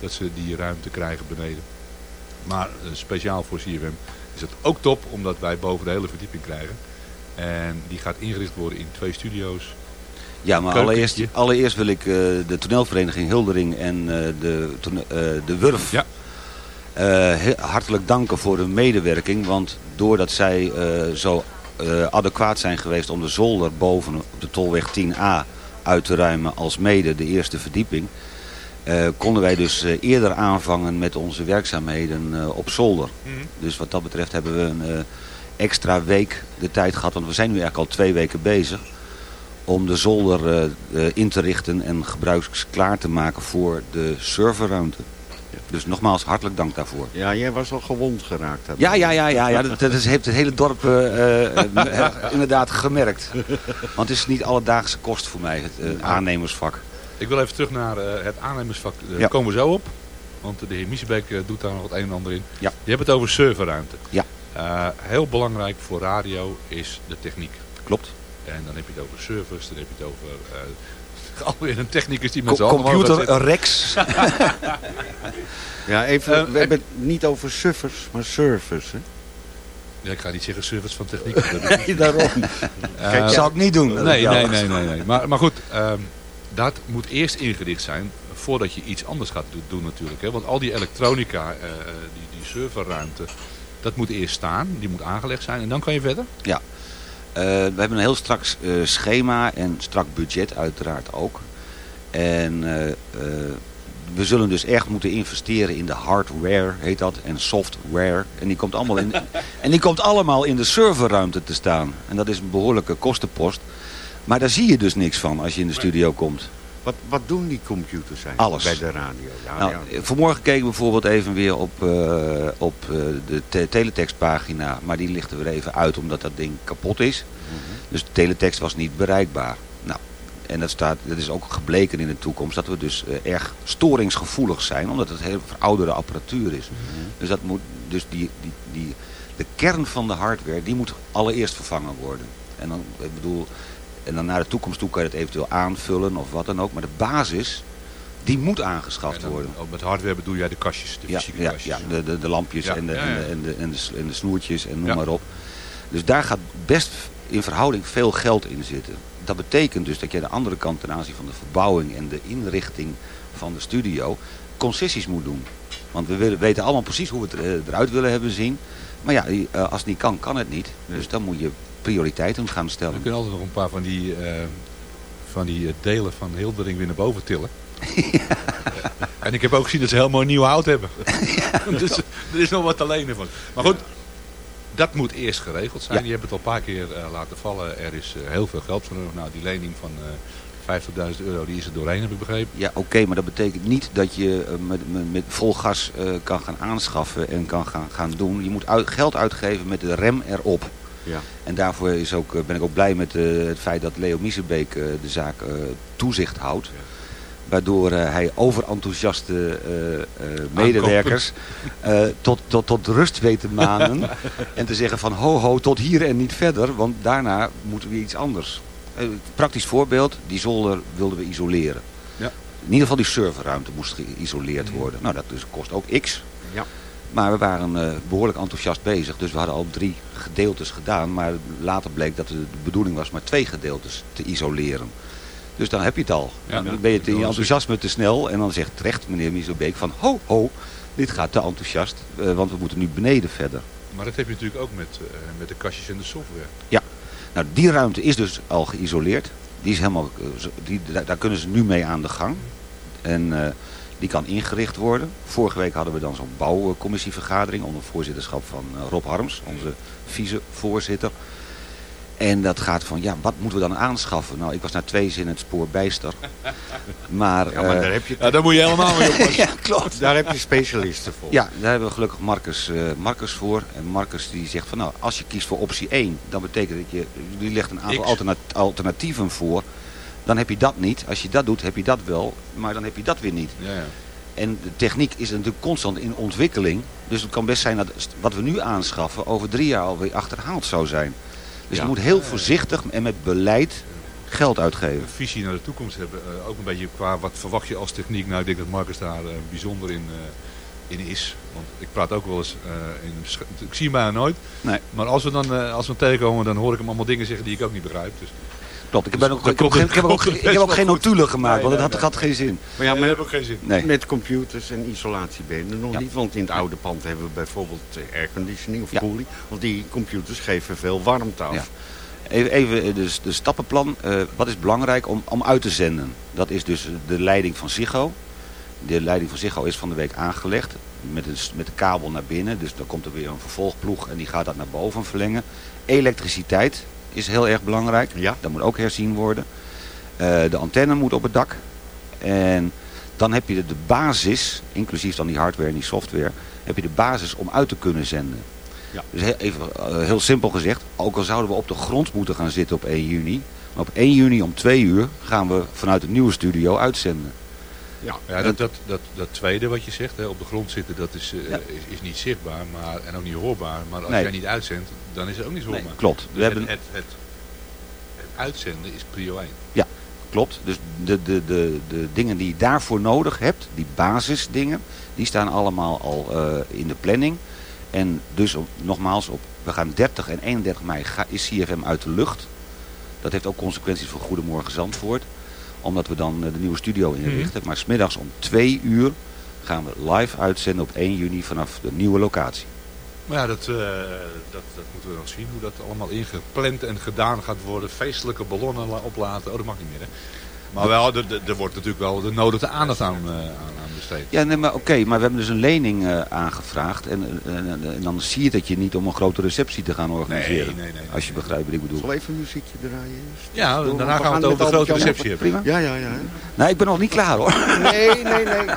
dat ze die ruimte krijgen beneden. Maar eh, speciaal voor CFM is het ook top omdat wij boven de hele verdieping krijgen. En die gaat ingericht worden in twee studio's. Ja, maar Keukentje. allereerst, allereerst wil ik eh, de toneelvereniging Hildering en eh, de, eh, de Wurf Ja. hartelijk danken voor hun medewerking. Want doordat zij zo adequaat zijn geweest om de zolder boven op de Tolweg 10A uit te ruimen als mede de eerste verdieping... konden wij dus eerder aanvangen met onze werkzaamheden op zolder. Mhm. Dus wat dat betreft hebben we een extra week de tijd gehad. Want we zijn nu eigenlijk al twee weken bezig om de zolder eh, eh, in te richten en gebruiksklaar te maken voor de serverruimte. Dus nogmaals, hartelijk dank daarvoor. Ja, jij was al gewond geraakt. Ja, ja, ja, ja, ja dat, dat is, heeft het hele dorp eh, inderdaad gemerkt. Want het is niet alledaagse kost voor mij, het aannemersvak. Ik wil even terug naar eh, het aannemersvak. Daar Ja. komen we zo op. Want de heer Miesebeek doet daar nog het een en ander in. Ja. Je hebt het over serverruimte. Ja. Eh, heel belangrijk voor radio is de techniek. Klopt. En dan heb je het over servers, dan heb je het over... eh, alweer een technicus die met Co- zijn handen omhoog computer. Rex. Ja, even, Eh, we hebben het niet over suffers, maar servers. Hè? Ja, ik ga niet zeggen servers van techniek. dat Nee, daarom. Eh, Kijk, zou ik niet doen. Nee, nee, nee, nee. nee. Maar, maar goed, ehm, dat moet eerst ingericht zijn voordat je iets anders gaat do- doen natuurlijk. Hè? Want al die elektronica, eh, eh, die, die serverruimte, dat moet eerst staan. Die moet aangelegd zijn en dan kan je verder. Ja. Eh, we hebben een heel strak eh, schema en strak budget uiteraard ook. En eh, we zullen dus echt moeten investeren in de hardware, heet dat, en software. En die komt allemaal in, en die komt allemaal in de serverruimte te staan. En dat is een behoorlijke kostenpost. Maar daar zie je dus niks van als je in de studio komt. Wat, wat doen die computers eigenlijk Alles. bij de radio? Ja, Nou, ja. Vanmorgen keken we bijvoorbeeld even weer op, eh, op eh, de te- teletextpagina. Maar die ligt er weer even uit omdat dat ding kapot is. Dus de teletext was niet bereikbaar. Nou, en dat, staat, dat is ook gebleken in de toekomst dat we dus eh, erg storingsgevoelig zijn. Omdat het heel verouderde apparatuur is. Dus, dat moet, dus die, die, die, de kern van de hardware die moet allereerst vervangen worden. En dan, ik bedoel, en dan naar de toekomst toe kan je het eventueel aanvullen of wat dan ook. Maar de basis, die moet aangeschaft dan, worden. met hardware bedoel jij de kastjes, de Ja, fysieke ja, kastjes. ja de, de, de lampjes Ja, en, de, en, de, en, de, en, de, s- en de snoertjes en noem maar op. Dus daar gaat best in verhouding veel geld in zitten. Dat betekent dus dat je aan de andere kant ten aanzien van de verbouwing en de inrichting van de studio concessies moet doen. Want we weten allemaal precies hoe we het eh, eruit willen hebben zien. Maar ja, eh, als het niet kan, kan het niet. Dus dan moet je prioriteiten gaan We stellen. kunnen altijd nog een paar van die, eh, van die eh, delen van Hildering weer naar boven tillen. En ik heb ook gezien dat ze heel mooi nieuw hout hebben. dus er is nog wat te lenen van. Maar goed, dat moet eerst geregeld zijn. Ja. Je hebt het al een paar keer eh, laten vallen. Er is heel veel geld voor nodig. Nou, die lening van eh 50.000 euro, die is er doorheen, heb ik begrepen. Ja, oké, maar dat betekent niet dat je met, met, met vol gas kan gaan aanschaffen en kan gaan, gaan doen. Je moet uit- geld uitgeven met de rem erop. Ja. En daarvoor is ook, eh, ben ik ook blij met eh, het feit dat Leo Miesenbeek eh, de zaak toezicht houdt. Waardoor hij overenthousiaste eh, medewerkers tot, tot, tot rust weet te manen. en te zeggen van ho ho tot hier en niet verder. Want daarna moeten we iets anders. Praktisch voorbeeld, die zolder wilden we isoleren. Ja. In ieder geval die serverruimte moest geïsoleerd worden. Nou, dat dus kost ook x. Ja. Maar we waren eh, behoorlijk enthousiast bezig. Dus we hadden al drie gedeeltes gedaan. Maar later bleek dat de bedoeling was maar twee gedeeltes te isoleren. Dus dan heb je het al. Ja, dan ben je in je enthousiasme te snel. En dan zegt terecht meneer Mieselbeek van ho ho, dit gaat te enthousiast. eh, want we moeten nu beneden verder. Maar dat heb je natuurlijk ook met, eh, met de kastjes en de software. Ja, nou die ruimte is dus al geïsoleerd. Die is helemaal, die, daar, daar kunnen ze nu mee aan de gang. En die kan ingericht worden. Vorige week hadden we dan zo'n bouwcommissievergadering onder voorzitterschap van eh, Rob Harms, onze vicevoorzitter. En dat gaat van, ja, wat moeten we dan aanschaffen? Nou, ik was na twee zinnen het spoor bijster. Maar, Ja, maar eh, daar heb je... Ja, daar moet je helemaal mee oppassen. ja, klopt. Daar heb je specialisten voor. Ja, daar hebben we gelukkig Marcus, eh, Marcus voor. En Marcus die zegt van nou, als je kiest voor optie 1, dan betekent dat je, die legt een aantal alternatieven voor. Dan heb je dat niet. Als je dat doet, heb je dat wel. Maar dan heb je dat weer niet. Ja, ja. En de techniek is natuurlijk constant in ontwikkeling. Dus het kan best zijn dat wat we nu aanschaffen over drie jaar alweer achterhaald zou zijn. Dus Ja. je moet heel voorzichtig en met beleid geld uitgeven. Een visie naar de toekomst hebben. eh, ook een beetje qua wat verwacht je als techniek. Nou, ik denk dat Marcus daar eh, bijzonder in, eh, in is. Want ik praat ook wel eens eh, in... Ik zie hem bijna nooit. Nee. Maar als we dan eh, als we hem tegenkomen, dan hoor ik hem allemaal dingen zeggen die ik ook niet begrijp. Dus Klopt, ik ben ook, dat ik heb ook, geen- ik heb ook, komt ik best heb ook wel geen goed. notulen gemaakt, want het nee, had, had geen zin. Maar ja, Nee, met, dat heb ik geen zin. Nee. met computers en isolatie ben je er nog Ja. niet. Want in het oude pand hebben we bijvoorbeeld eh, airconditioning of Ja. koeling. Want die computers geven veel warmte af. Ja. Even, even eh, dus de stappenplan. Eh, wat is belangrijk om, om uit te zenden? Dat is dus de leiding van Ziggo. De leiding van Ziggo is van de week aangelegd. Met, een, met de kabel naar binnen. Dus dan komt er weer een vervolgploeg en die gaat dat naar boven verlengen. Elektriciteit is heel erg belangrijk. Ja. Dat moet ook herzien worden. Eh, de antenne moet op het dak. En dan heb je de, basis, inclusief dan die hardware en die software, heb je de basis om uit te kunnen zenden. Ja. Dus heel, even, eh, heel simpel gezegd, ook al zouden we op de grond moeten gaan zitten op 1 juni, maar op 1 juni om 2 uur gaan we vanuit de nieuwe studio uitzenden. Ja. Ja, dat, dat, dat, dat tweede wat je zegt, hè, op de grond zitten, dat is, eh, Ja. is, is niet zichtbaar maar, en ook niet hoorbaar. Maar als Nee. jij niet uitzendt, dan is het ook niet hoorbaar. Nee, klopt. We Dus hebben- het, het, het, het uitzenden is prio 1. Ja, klopt. Dus de, de, de, de dingen die je daarvoor nodig hebt, die basisdingen, die staan allemaal al eh, in de planning. En dus op, nogmaals, op, we gaan 30 en 31 mei ga, is CFM uit de lucht. Dat heeft ook consequenties voor Goedemorgen Zandvoort. Omdat we dan eh, de nieuwe studio inrichten. Maar smiddags om 2 uur gaan we live uitzenden op 1 juni vanaf de nieuwe locatie. Maar ja, dat, eh, dat, dat moeten we nog zien. Hoe dat allemaal ingepland en gedaan gaat worden. Feestelijke ballonnen la- oplaten. Oh, dat mag niet meer, hè? Maar wel, er, wordt natuurlijk wel de nodige aandacht aan, eh, aan, aan besteed. Ja, nee, maar oké, maar we hebben dus een lening eh, aangevraagd. En, eh, en, en dan zie je dat je niet om een grote receptie te gaan organiseren. Nee, nee, nee, nee. als je begrijpt wat ik bedoel. Zal even een muziekje draaien? Ja, daarna gaan we het over de grote receptie hebben. Prima. Ja, ja, ja. Nee, ik ben nog niet klaar hoor. Nee, nee, nee.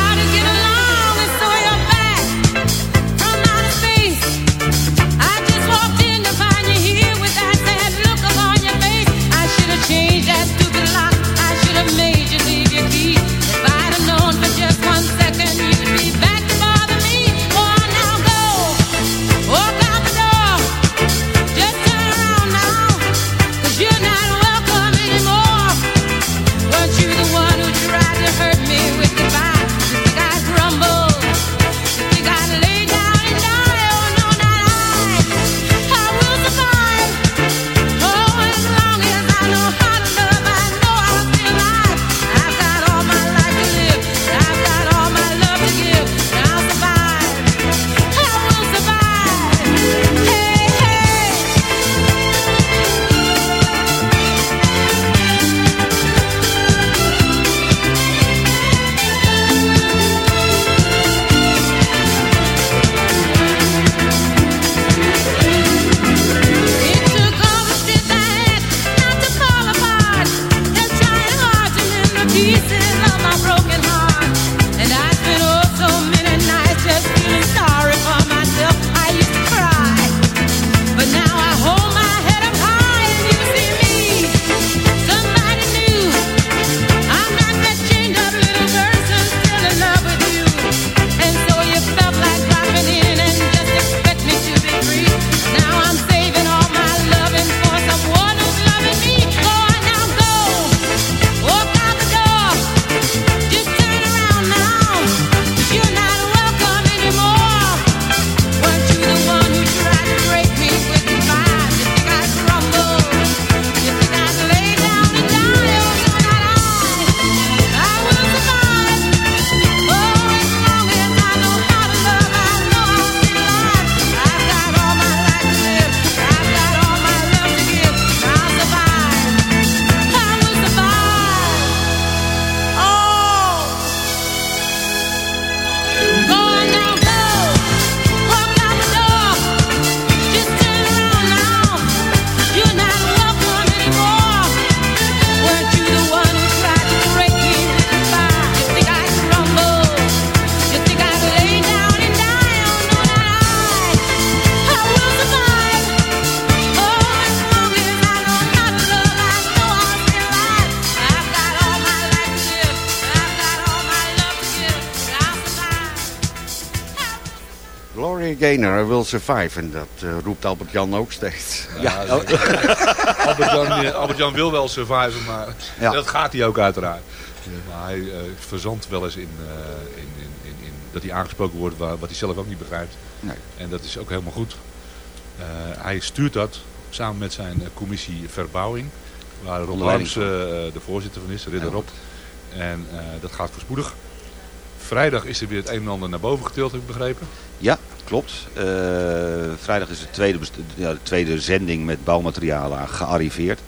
survive. En dat eh, roept Albert-Jan ook steeds. Ja, Albert-Jan eh, Albert wil wel surviven, maar Ja. dat gaat hij ook uiteraard. Maar hij eh verzandt wel eens in, eh, in, in, in, in dat hij aangesproken wordt waar, wat hij zelf ook niet begrijpt. Nee. En dat is ook helemaal goed. Eh, hij stuurt dat samen met zijn commissie verbouwing. Waar Rob Lams eh, de voorzitter van is, Ridder. Rob. En eh, dat gaat voorspoedig. Vrijdag is er weer het een en ander naar boven getild, heb ik begrepen. Ja, klopt. Eh, vrijdag is de tweede, ja, de tweede zending met bouwmaterialen gearriveerd.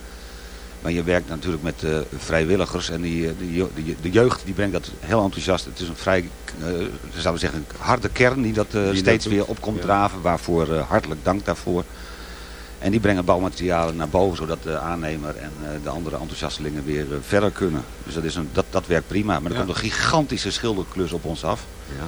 Maar je werkt natuurlijk met eh, vrijwilligers en die, eh, die, de jeugd die brengt dat heel enthousiast. Het is een vrij, eh, zouden we zeggen, een harde kern die dat steeds weer opkomt Ja. draven. Waarvoor hartelijk dank daarvoor. En die brengen bouwmaterialen naar boven, zodat de aannemer en de andere enthousiastelingen weer verder kunnen. Dus dat, is een, dat, dat werkt prima. Maar er Ja. komt een gigantische schilderklus op ons af. Ja.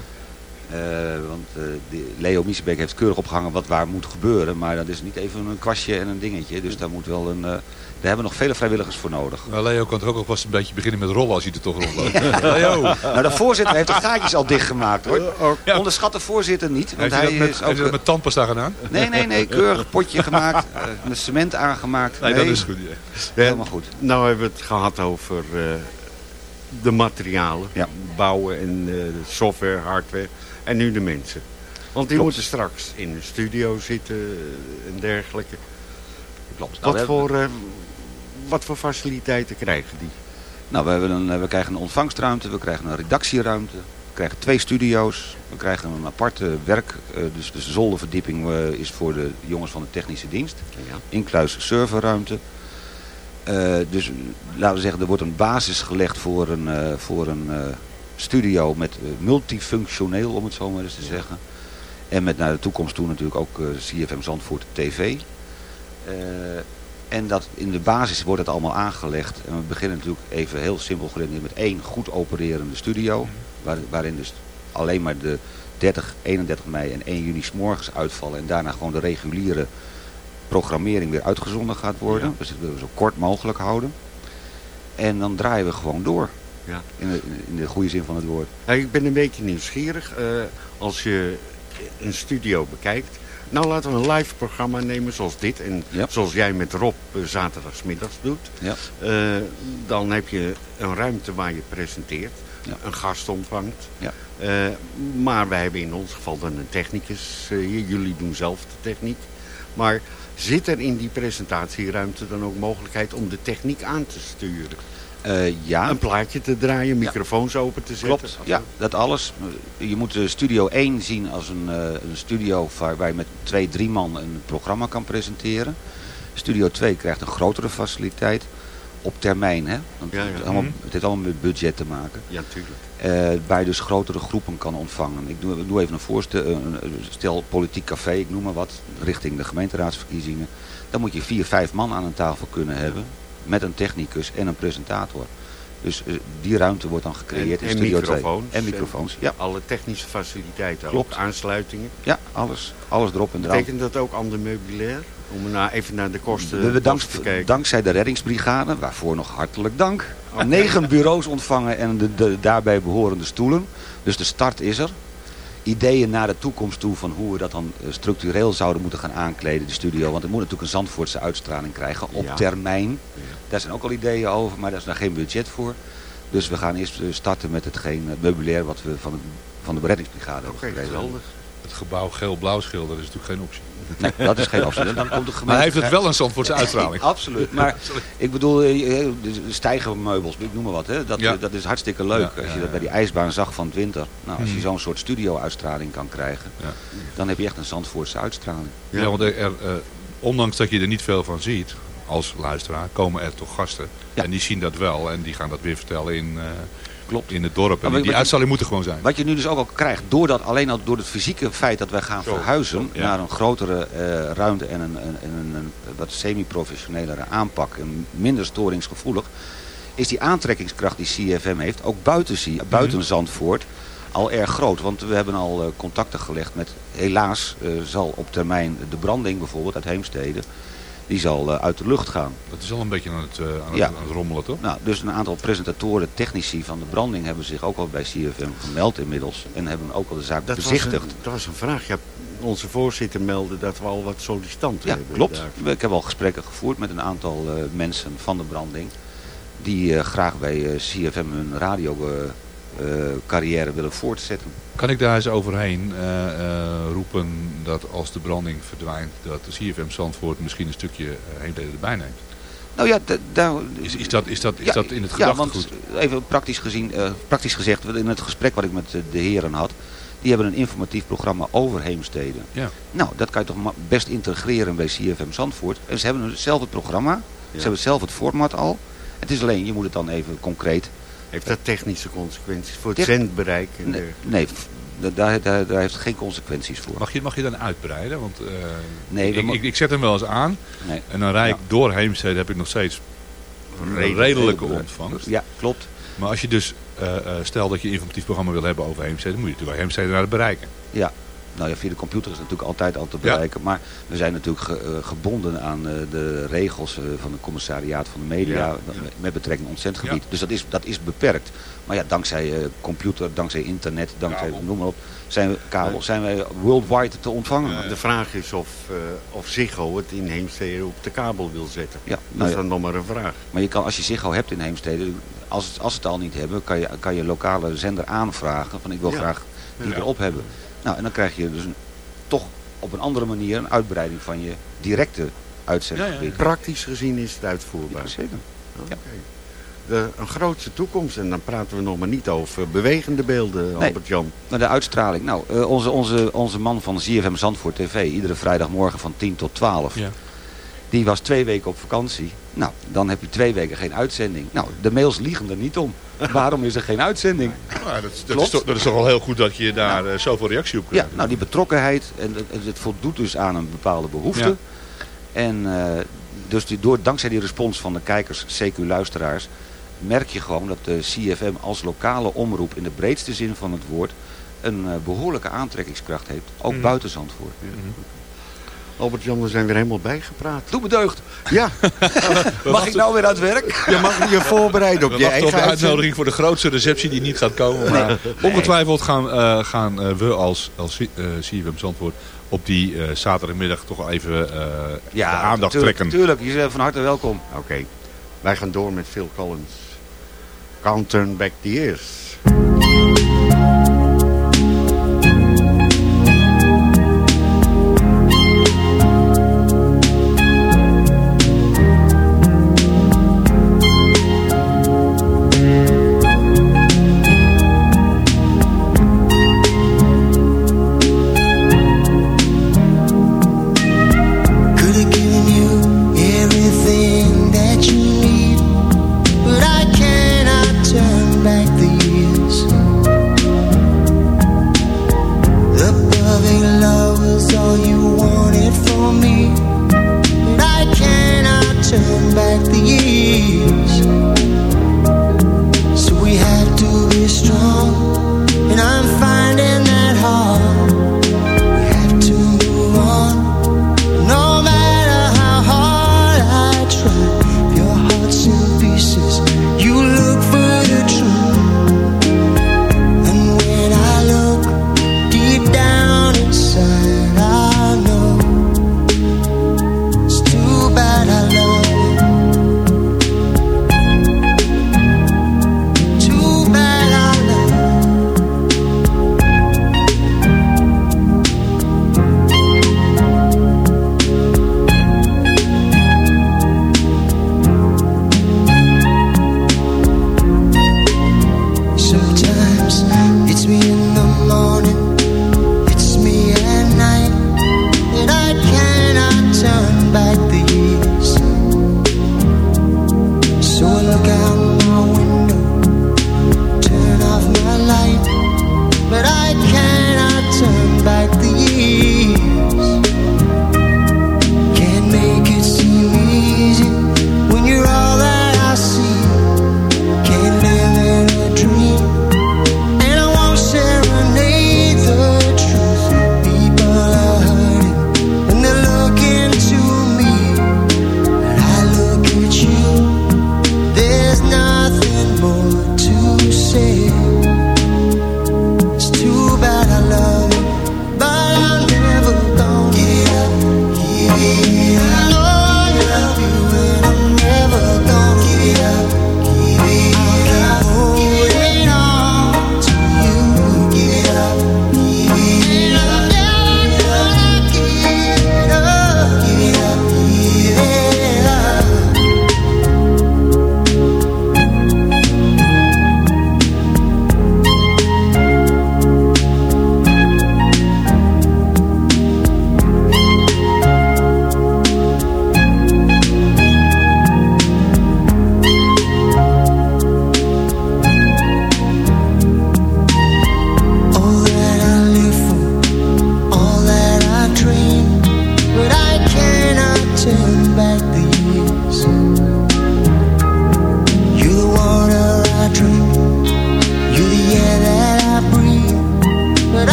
Eh, want eh, die Leo Miesebeek heeft keurig opgehangen wat waar moet gebeuren. Maar dat is niet even een kwastje en een dingetje. Dus daar moet wel een... eh, daar hebben we nog vele vrijwilligers voor nodig. Nou, Leo kan toch ook alvast een beetje beginnen met rollen als hij er toch rondloopt. Leo! Nou, de voorzitter heeft de gaatjes al dichtgemaakt hoor. Onderschat de voorzitter niet. Want Heeft hij, hij dat met, is heeft hij ook... dat met tandpasta gedaan? Nee, nee, nee. Keurig potje gemaakt. eh, met cement aangemaakt. Nee, dat is goed. ja. Helemaal goed. Nou hebben we het gehad over eh, de materialen. Bouwen en eh, software, hardware. En nu de mensen. Want die Klopt. moeten straks in een studio zitten eh, en dergelijke. Klopt. Nou, Wat, hebben- voor, eh, wat voor faciliteiten krijgen die? Nou, we, hebben een, eh, we krijgen een ontvangstruimte, we krijgen een redactieruimte, we krijgen twee studio's, we krijgen een aparte werk, dus, dus de zolderverdieping is voor de jongens van de technische dienst, incluis serverruimte. Eh, dus laten we zeggen, er wordt een basis gelegd voor een, voor een studio met eh, multifunctioneel, om het zo maar eens te zeggen. En met naar de toekomst toe natuurlijk ook eh, CFM Zandvoort TV. Eh, en dat in de basis wordt het allemaal aangelegd. En we beginnen natuurlijk even heel simpel geredeneerd met één goed opererende studio. Waar, waarin dus alleen maar de 30, 31 mei en 1 juni 's morgens uitvallen. En daarna gewoon de reguliere programmering weer uitgezonden gaat worden. Dus dat willen we zo kort mogelijk houden. En dan draaien we gewoon door. Ja. In, de, in de goede zin van het woord. Ik ben een beetje nieuwsgierig. eh, als je een studio bekijkt. Nou, laten we een live programma nemen zoals dit. En zoals jij met Rob eh, zaterdagsmiddags doet. Ja. Eh, dan heb je een ruimte waar je presenteert. Een gast ontvangt. Ja. Maar wij hebben in ons geval dan een technicus hier. Jullie doen zelf de techniek. Maar zit er in die presentatieruimte dan ook mogelijkheid om de techniek aan te sturen? Eh, ja. Een plaatje te draaien, microfoons open te zetten? Klopt, ja, dat alles. Je moet de Studio 1 zien als een, eh, een studio waar, je met twee, drie man een programma kan presenteren. Studio 2 krijgt een grotere faciliteit op termijn. Hè? Want Ja, ja. Het, allemaal, Mhm. het heeft allemaal met budget te maken. Ja, tuurlijk. Eh, waar je dus grotere groepen kan ontvangen. Ik doe, ik doe even een voorstel, een stel politiek café, ik noem maar wat, richting de gemeenteraadsverkiezingen. Dan moet je vier, vijf man aan een tafel kunnen hebben, met een technicus en een presentator. Dus eh, die ruimte wordt dan gecreëerd en, in Studio 2. microfoons. En microfoons, ja. Alle technische faciliteiten Klopt. ook. Aansluitingen. Ja, alles. Alles erop en eraan. Betekent dat ook ander meubilair? Om na, even naar de kosten We hebben dank, kosten te kijken. dankzij de reddingsbrigade, waarvoor nog hartelijk dank, negen bureaus ontvangen en de, de daarbij behorende stoelen. Dus de start is er. Ideeën naar de toekomst toe van hoe we dat dan eh, structureel zouden moeten gaan aankleden, de studio. Want het moet natuurlijk een Zandvoortse uitstraling krijgen op Ja. termijn. Daar zijn ook al ideeën over, maar daar is daar geen budget voor. Dus we gaan eerst eh, starten met hetgeen eh, meubilair wat we van, het, van de reddingsbrigade hebben gekregen. geweldig. Het gebouw geel-blauw schilderen is natuurlijk geen optie. Nee, dat is geen optie. Dan komt de gemeente... Maar hij heeft het wel een Zandvoortse uitstraling. Absoluut. Maar ik bedoel, eh, eh, de stijgermeubels, ik noem maar wat. Hè? Dat, Ja. eh, dat is hartstikke leuk. Ja, als je dat bij die ijsbaan zag van het winter. Nou, als je Mhm. zo'n soort studio-uitstraling kan krijgen, dan heb je echt een Zandvoortse uitstraling. Ja, want er, er, eh, ondanks dat je er niet veel van ziet als luisteraar, komen er toch gasten. En die zien dat wel en die gaan dat weer vertellen in, eh, Klopt. in het dorp. En Maar die, uitstraling moet er gewoon zijn. Wat je nu dus ook al krijgt, doordat, alleen al door het fysieke feit dat wij gaan verhuizen ja. naar een grotere eh, ruimte en een, een, een, een wat semi-professionelere aanpak en minder storingsgevoelig, is die aantrekkingskracht die CFM heeft, ook buiten, buiten Mhm. Zandvoort, al erg groot. Want we hebben al eh, contacten gelegd met, helaas eh, zal op termijn de branding bijvoorbeeld uit Heemstede, die zal eh, uit de lucht gaan. Dat is al een beetje aan het, eh, aan het, Ja. aan het rommelen, toch? Nou, dus een aantal presentatoren, technici van de branding hebben zich ook al bij CFM gemeld inmiddels. En hebben ook al de zaak Dat was, bezichtigd. een, dat was een vraag. Ja, onze voorzitter meldde dat we al wat sollicitanten Ja, hebben. klopt. daarvoor. Ik heb al gesprekken gevoerd met een aantal eh, mensen van de branding. Die graag bij eh, CFM hun radiocarrière willen voortzetten. Kan ik daar eens overheen eh, eh, roepen dat als de branding verdwijnt, dat de CFM Zandvoort misschien een stukje heemleden erbij neemt? Nou ja, da- daar... Is, is, dat, is, dat, is Ja, dat in het ja, gedachtegoed? want even praktisch, gezien, eh, praktisch gezegd, in het gesprek wat ik met eh, de heren had, die hebben een informatief programma over Heemstede. Ja. Nou, dat kan je toch best integreren bij CFM Zandvoort. En ze hebben zelf het programma, ze hebben zelf het format al. Het is alleen, je moet het dan even concreet... Heeft dat technische consequenties voor het Tech- zendbereik? En Nee, daar, daar, daar heeft het geen consequenties voor. Mag je, mag je dan uitbreiden? Want eh, Nee, ik, ik, ik zet hem wel eens aan Nee. en dan rijd ik Ja. door Heemstede heb ik nog steeds een Redelijk- redelijke redelijk- ontvangst. Ja, klopt. Maar als je dus, eh, eh, stel dat je een informatief programma wil hebben over Heemstede, moet je natuurlijk wel Heemstede naar het bereiken. Ja, nou ja, via de computer is het natuurlijk altijd al te Ja. bereiken. Maar we zijn natuurlijk ge- eh, gebonden aan eh, de regels eh, van het commissariaat van de media Ja. met- met betrekking tot ontzendgebied. Dus dat is, dat is beperkt. Maar ja, dankzij eh, computer, dankzij internet, dankzij noem maar op, zijn we, kabel, zijn wij worldwide te ontvangen. De vraag is of, eh of Ziggo het in Heemstede op de kabel wil zetten. Ja, dat nou is ja. dan nog maar een vraag. Maar je kan, als je Ziggo hebt in Heemstede, als, het- als ze het al niet hebben, kan je, kan je lokale zender aanvragen van ik wil Ja. graag die Ja. erop hebben. Nou, en dan krijg je dus een, toch op een andere manier een uitbreiding van je directe uitzendgebied. Praktisch gezien is het uitvoerbaar. Ja, zeker. Oké. De, een grootste toekomst. En dan praten we nog maar niet over bewegende beelden, Nee. Albert-Jan. Maar de uitstraling. Nou, eh, onze, onze, onze man van ZFM Zandvoort TV, iedere vrijdagmorgen van 10 tot 12. Ja. Die was twee weken op vakantie. Nou, dan heb je twee weken geen uitzending. Nou, de mails liegen er niet om. Waarom is er geen uitzending? Nou, dat, is, dat, Klopt. is toch, dat is toch wel heel goed dat je daar eh, zoveel reactie op Ja, krijgt. nou die betrokkenheid, en het, het voldoet dus aan een bepaalde behoefte. Ja. En eh, dus die, door, dankzij die respons van de kijkers, CQ-luisteraars, merk je gewoon dat de CFM als lokale omroep in de breedste zin van het woord een eh, behoorlijke aantrekkingskracht heeft. Ook Mhm. buiten Zandvoort. Albert-Jan, we zijn weer helemaal bijgepraat. Doe bedeugd. Ja. Mag ik nou weer aan het werk? Je mag je voorbereiden op We je wachten op eigen de uitnodiging voor de grootste receptie die niet gaat komen. Maar ongetwijfeld gaan, eh, gaan eh, we als, als eh, CFM Zandvoort op die eh, zaterdagmiddag toch even eh, de aandacht tuurlijk, trekken. Tuurlijk, je bent van harte welkom. Oké, wij gaan door met Phil Collins. Can't turn back the years. back the years.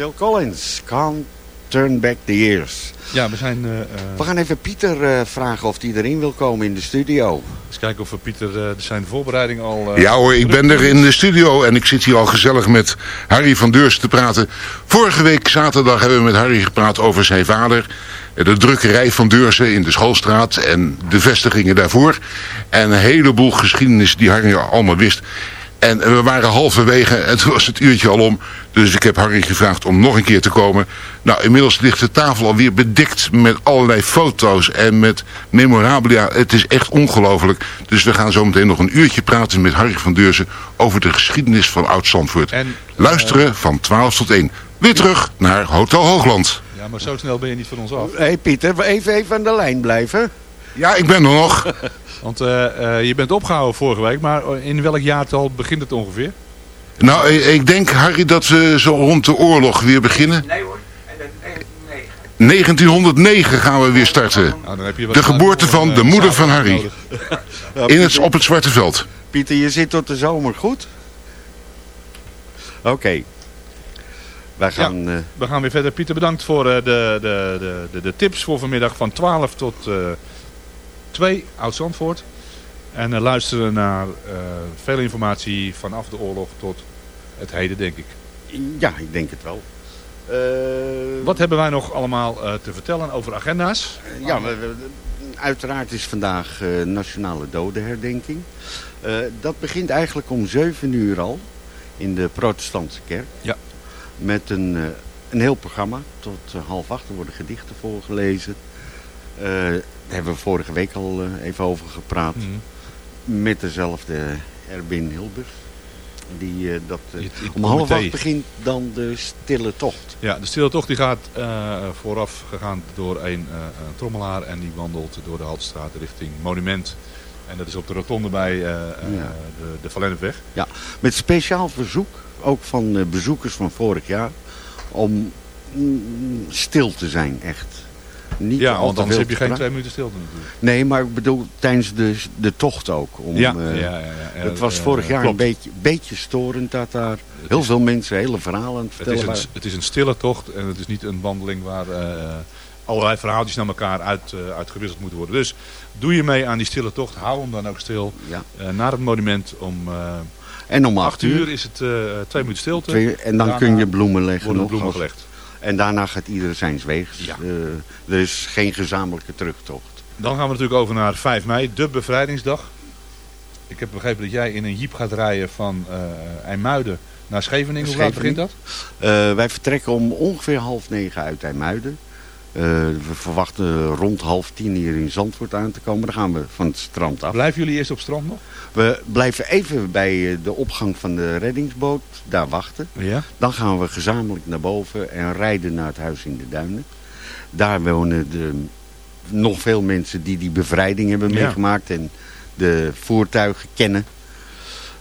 Phil Collins, Can't Turn Back the Years. Ja, we zijn... eh, eh, We gaan even Pieter eh, vragen of hij erin wil komen in de studio. eens kijken of we Pieter eh, zijn voorbereiding al... Ja hoor, ik ben er in de studio en ik zit hier al gezellig met Harry van Deursen te praten. Vorige week zaterdag hebben we met Harry gepraat over zijn vader. De drukkerij van Deursen in de Schoolstraat en de vestigingen daarvoor. En een heleboel geschiedenis die Harry allemaal wist. En we waren halverwege en toen was het uurtje al om. Dus ik heb Harry gevraagd om nog een keer te komen. Nou, inmiddels ligt de tafel alweer bedekt met allerlei foto's en met memorabilia. Het is echt ongelooflijk. Dus we gaan zo meteen nog een uurtje praten met Harry van Deursen over de geschiedenis van Oud-Zandvoort. Luisteren van 12 tot 1. Weer terug naar Hotel Hoogland. Ja, maar zo snel ben je niet van ons af. Hé hey Pieter, even, even aan de lijn blijven. Ja, ik ben er nog. Want eh, eh, je bent opgehouden vorige week, maar in welk jaartal begint het ongeveer? Nou, ik denk Harry dat we zo rond de oorlog weer beginnen. Nee hoor. 1909 gaan we weer starten. Nou, dan heb je wat De geboorte van eh, de moeder van Harry. In het, op het Zwarte Veld. Pieter, je zit tot de zomer goed? Oké. Wij gaan... eh, We gaan weer verder. Pieter, bedankt voor eh, de, de, de, de, de tips voor vanmiddag van 12 tot eh 2 Oud-Zandvoort. En eh, luisteren naar eh, veel informatie vanaf de oorlog tot het heden, denk ik. ja, ik denk het wel. Eh, Wat hebben wij nog allemaal te vertellen over agenda's? Ja, we- we- uiteraard is vandaag Nationale Dodenherdenking. Dat begint eigenlijk om 7 uur al in de protestantse kerk. Ja. Met een, een heel programma. Tot half acht worden gedichten voorgelezen. Eh, daar hebben we vorige week al eh, even over gepraat. Mhm. Met dezelfde Erbin Hilbers. Die, eh, dat, om half acht begint dan de stille tocht. Ja, de stille tocht die gaat vooraf gegaan door een, trommelaar en die wandelt door de Haltestraat richting Monument. En dat is op de rotonde bij Ja. de, de. Ja, met speciaal verzoek, ook van bezoekers van vorig jaar, om mm, stil te zijn, echt. Niet Ja, want anders heb je geen twee minuten stilte natuurlijk. Nee, maar ik bedoel tijdens de, de tocht ook. Om, Ja, eh, ja, ja, ja. het was vorig jaar klopt. een beetje, beetje storend dat daar heel veel mensen hele verhalen aan het Het vertellen is, een, het is een stille tocht en het is niet een wandeling waar eh, allerlei verhaaltjes naar elkaar uit, eh, uitgewisseld moeten worden. Dus doe je mee aan die stille tocht, hou hem dan ook stil naar het monument om... En om acht acht uur is het twee minuten stilte. Twee- en dan Daarna kun je bloemen leggen. Worden de nog bloemen gelegd. En daarna gaat ieder zijn weegs. Ja. Eh, er is geen gezamenlijke terugtocht. Dan gaan we natuurlijk over naar 5 mei, de bevrijdingsdag. Ik heb begrepen dat jij in een jeep gaat rijden van eh IJmuiden naar Scheveningen. Hoe laat begint dat? Eh, wij vertrekken om ongeveer half negen uit IJmuiden. Eh, we verwachten rond half tien hier in Zandvoort aan te komen. Dan gaan we van het strand af. Blijven jullie eerst op strand nog? We blijven even bij eh, de opgang van de reddingsboot daar wachten. Ja. Dan gaan we gezamenlijk naar boven en rijden naar het huis in de duinen. Daar wonen de, nog veel mensen die die bevrijding hebben Ja. meegemaakt en de voertuigen kennen.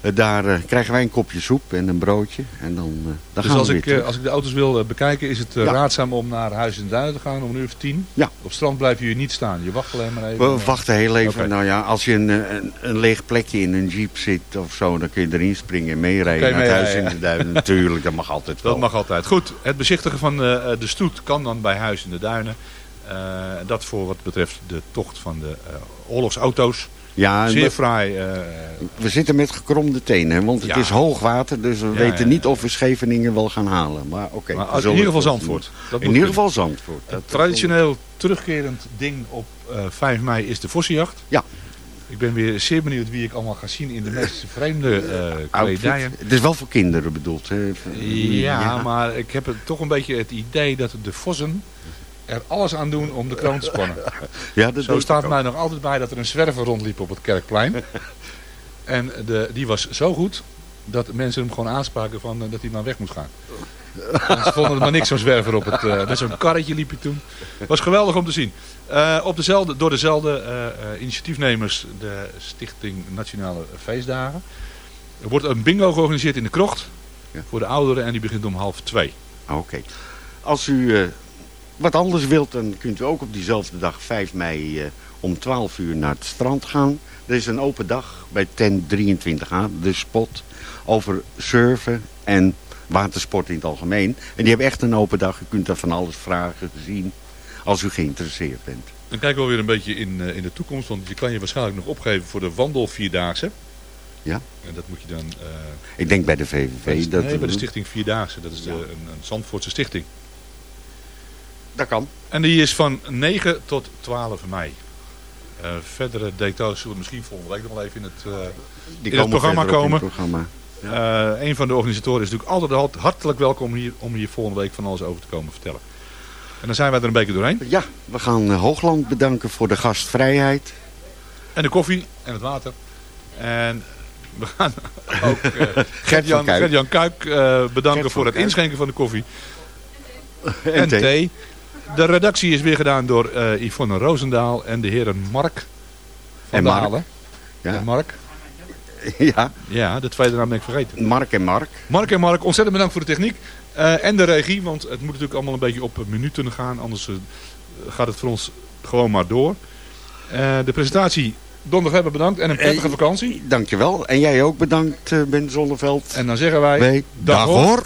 Eh, daar eh, krijgen wij een kopje soep en een broodje. En dan, eh, dan dus gaan als we ik, als ik de auto's wil bekijken, is het Ja. raadzaam om naar Huis in de Duinen te gaan om een uur of tien? Ja. Op strand blijf je niet staan. Je wacht alleen maar even. We wachten heel even. Nou ja, als je een, een, een leeg plekje in een jeep zit of zo, dan kun je erin springen en meerijden naar mee- huis ja, in de duinen. Natuurlijk, dat mag altijd wel. Dat mag altijd. Goed, het bezichtigen van de stoet kan dan bij Huis in de Duinen. Dat voor wat betreft de tocht van de oorlogsauto's. Ja, Zeer fraai. eh, We zitten met gekromde tenen, want het Ja. is hoogwater, dus we Ja, weten ja, niet of we Scheveningen wel gaan halen. Maar oké. Maar in ieder geval Zandvoort. Dat in ieder geval Zandvoort. Het traditioneel terugkerend ding op eh 5 mei is de Vossenjacht. Ja. Ik ben weer zeer benieuwd wie ik allemaal ga zien in de meest vreemde eh Outfit. kledijen. Het is wel voor kinderen bedoeld. Hè? Ja, maar ik heb het toch een beetje het idee dat de Vossen er alles aan doen om de kroon te spannen. Ja, dat Zo staat mij nog altijd bij dat er een zwerver rondliep op het kerkplein. en de, die was zo goed dat mensen hem gewoon aanspraken van, eh, dat hij maar weg moest gaan. Ze vonden het maar niks zo'n zwerver op het... eh, met zo'n karretje liep hij toen. was geweldig om te zien. Eh, op dezelfde, door dezelfde eh, eh, initiatiefnemers, de Stichting Nationale Feestdagen. Er wordt een bingo georganiseerd in de krocht. Voor de ouderen en die begint om half twee. Oké. Als u eh, wat anders wilt, dan kunt u ook op diezelfde dag 5 mei eh, om 12 uur naar het strand gaan. Er is een open dag bij tent 23A, de spot, over surfen en watersport in het algemeen. En die hebben echt een open dag. U kunt daar van alles vragen, zien, als u geïnteresseerd bent. Dan kijken we weer een beetje in, eh, in de toekomst, want je kan je waarschijnlijk nog opgeven voor de wandelvierdaagse. Ja. En dat moet je dan... eh, Ik denk bij de VVV. bij de, dat nee, bij de stichting Vierdaagse. Dat is de, een, een Zandvoortse stichting. Dat kan. En die is van 9 tot 12 mei. Eh, verdere details zullen misschien volgende week nog wel even in het, eh, Die in het komen programma op in komen. het programma. Eh, een van de organisatoren is natuurlijk altijd hart- hartelijk welkom hier, om hier volgende week van alles over te komen vertellen. En dan zijn wij er een beetje doorheen. Ja, we gaan Hoogland bedanken voor de gastvrijheid. En de koffie en het water. En we gaan ook van Gert-Jan Kuik. Bedanken voor het inschenken van de koffie. En en thee. De redactie is weer gedaan door eh, Yvonne Roosendaal en de heren Mark van En. Halen. Ja. En Mark. Ja. Ja, de tweede naam ben ik vergeten. Mark en Mark. Mark en Mark, ontzettend bedankt voor de techniek. eh, en de regie, want het moet natuurlijk allemaal een beetje op minuten gaan. Anders eh, gaat het voor ons gewoon maar door. De presentatie, donderdag hebben bedankt en een prettige vakantie. Dankjewel. En jij ook bedankt, Ben Zonneveld. En dan zeggen wij... Wij, dag hoor.